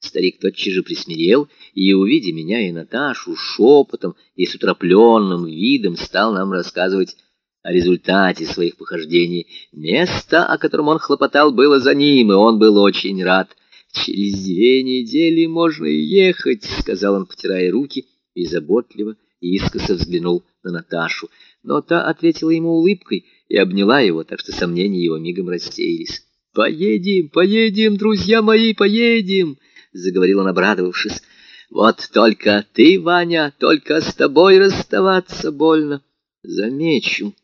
Старик тотчас же присмирел и, увидя меня и Наташу, шепотом и с утрапленным видом стал нам рассказывать о результате своих похождений. Место, о котором он хлопотал, было за ним, и он был очень рад. «Через две недели можно ехать», — сказал он, потирая руки, и заботливо и искоса взглянул на Наташу. Но та ответила ему улыбкой и обняла его, так что сомнения его мигом рассеялись. «Поедем, поедем, друзья мои, поедем!» — заговорил он, обрадовавшись. «Вот только ты, Ваня, только с тобой расставаться больно. Замечу,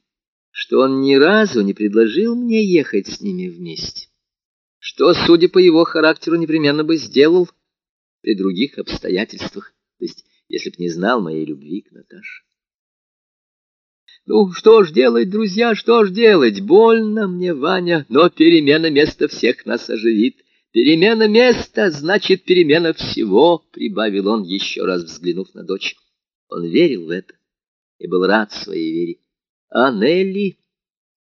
что он ни разу не предложил мне ехать с ними вместе, что, судя по его характеру, непременно бы сделал при других обстоятельствах, то есть если б не знал моей любви к Наташе. Ну, что ж делать, друзья, что ж делать? Больно мне, Ваня, но перемена места всех нас оживит. Перемена места значит перемена всего, прибавил он, еще раз взглянув на дочь. Он верил в это и был рад своей вере. А Нелли,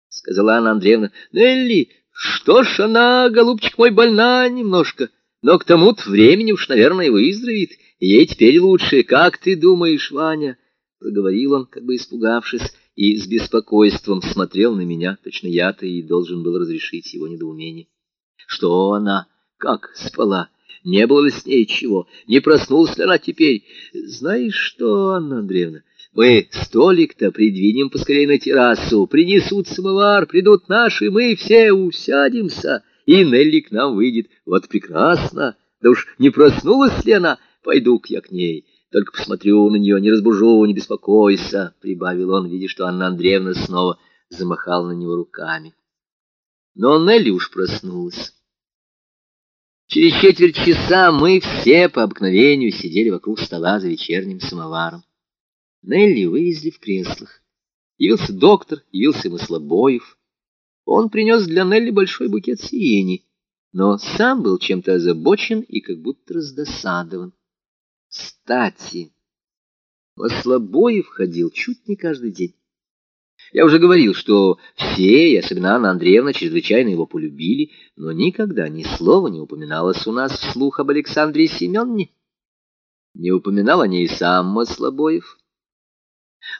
сказала Анна Андреевна, Нелли, что ж она, голубчик мой, больна немножко, но к тому-то времени уж, наверное, выздоровеет. Ей теперь лучше. Как ты думаешь, Ваня? проговорил он, как бы испугавшись, и с беспокойством смотрел на меня, точно я-то и должен был разрешить его недоумение. Что она? Как спала? Не было ли с ней чего? Не проснулась ли она теперь? Знаешь что, Анна Андреевна, мы столик-то придвинем поскорее на террасу, принесут самовар, придут наши, мы все усядемся, и Нелли к нам выйдет. Вот прекрасно! Да уж не проснулась ли она? Пойду-ка я к ней. Только посмотрю на нее, не разбужу, не беспокойся, — прибавил он, видя, что Анна Андреевна снова замахала на него руками. Но Нелли уж проснулась. Через четверть часа мы все по обыкновению сидели вокруг стола за вечерним самоваром. Нелли вывезли в креслах. Явился доктор, явился Маслобоев. Он принес для Нелли большой букет сирени, но сам был чем-то озабочен и как будто раздосадован. Кстати, Маслобоев ходил чуть не каждый день. Я уже говорил, что все, и особенно Анна Андреевна, чрезвычайно его полюбили, но никогда ни слова не упоминалось у нас вслух об Александре Семеновне. Не упоминал о ней сам Маслобоев.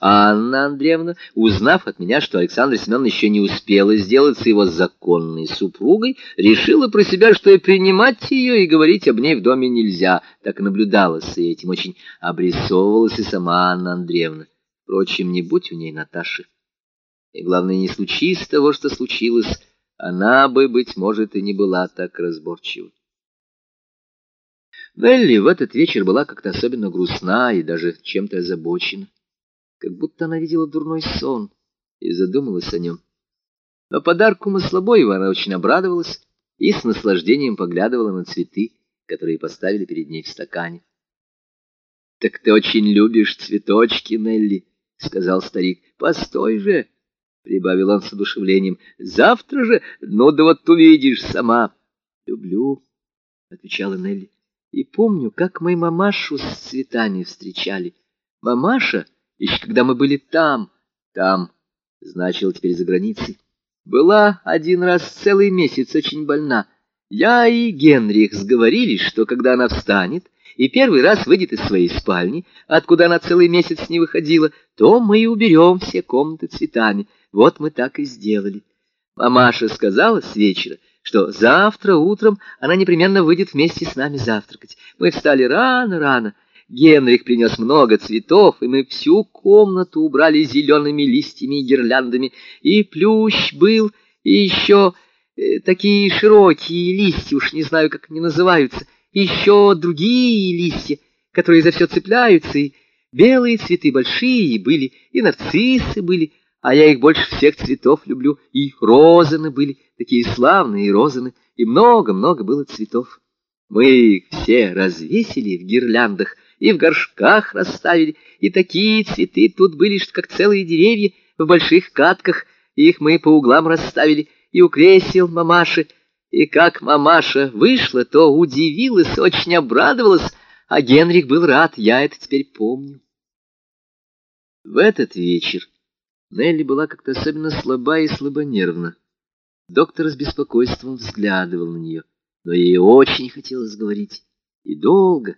А Анна Андреевна, узнав от меня, что Александра Семеновна еще не успела сделаться его законной супругой, решила про себя, что и принимать ее, и говорить об ней в доме нельзя. Так наблюдалась и этим очень обрисовывалась и сама Анна Андреевна. Впрочем, не будь у ней Наташи. И главное, не случись того, что случилось, она бы, быть может, и не была так разборчива. Нелли в этот вечер была как-то особенно грустна и даже чем-то озабочена как будто она видела дурной сон и задумалась о нем. Но подарку Маслобоева она очень обрадовалась и с наслаждением поглядывала на цветы, которые поставили перед ней в стакане. — Так ты очень любишь цветочки, Нелли, — сказал старик. — Постой же, — прибавил он с одушевлением. — Завтра же, ну да вот увидишь сама. — Люблю, — отвечала Нелли. — И помню, как мы мамашу с цветами встречали. Мамаша еще когда мы были там, там, значил теперь за границей, была один раз целый месяц очень больна. Я и Генрих сговорились, что когда она встанет и первый раз выйдет из своей спальни, откуда она целый месяц не выходила, то мы и уберем все комнаты цветами. Вот мы так и сделали. Мамаша сказала с вечера, что завтра утром она непременно выйдет вместе с нами завтракать. Мы встали рано-рано, Генрих принес много цветов, и мы всю комнату убрали зелеными листьями и гирляндами. И плющ был, и еще э, такие широкие листья, уж не знаю, как они называются, еще другие листья, которые за все цепляются, и белые цветы большие были, и нарциссы были, а я их больше всех цветов люблю, и розаны были, такие славные розаны, и много-много было цветов. Мы их все развесили в гирляндах, и в горшках расставили, и такие цветы тут были, что как целые деревья в больших катках, их мы по углам расставили, и у кресел мамаши, и как мамаша вышла, то удивилась, очень обрадовалась, а Генрих был рад, я это теперь помню. В этот вечер Нелли была как-то особенно слаба и слабонервна. Доктор с беспокойством взглядывал на нее, но ей очень хотелось говорить. и долго.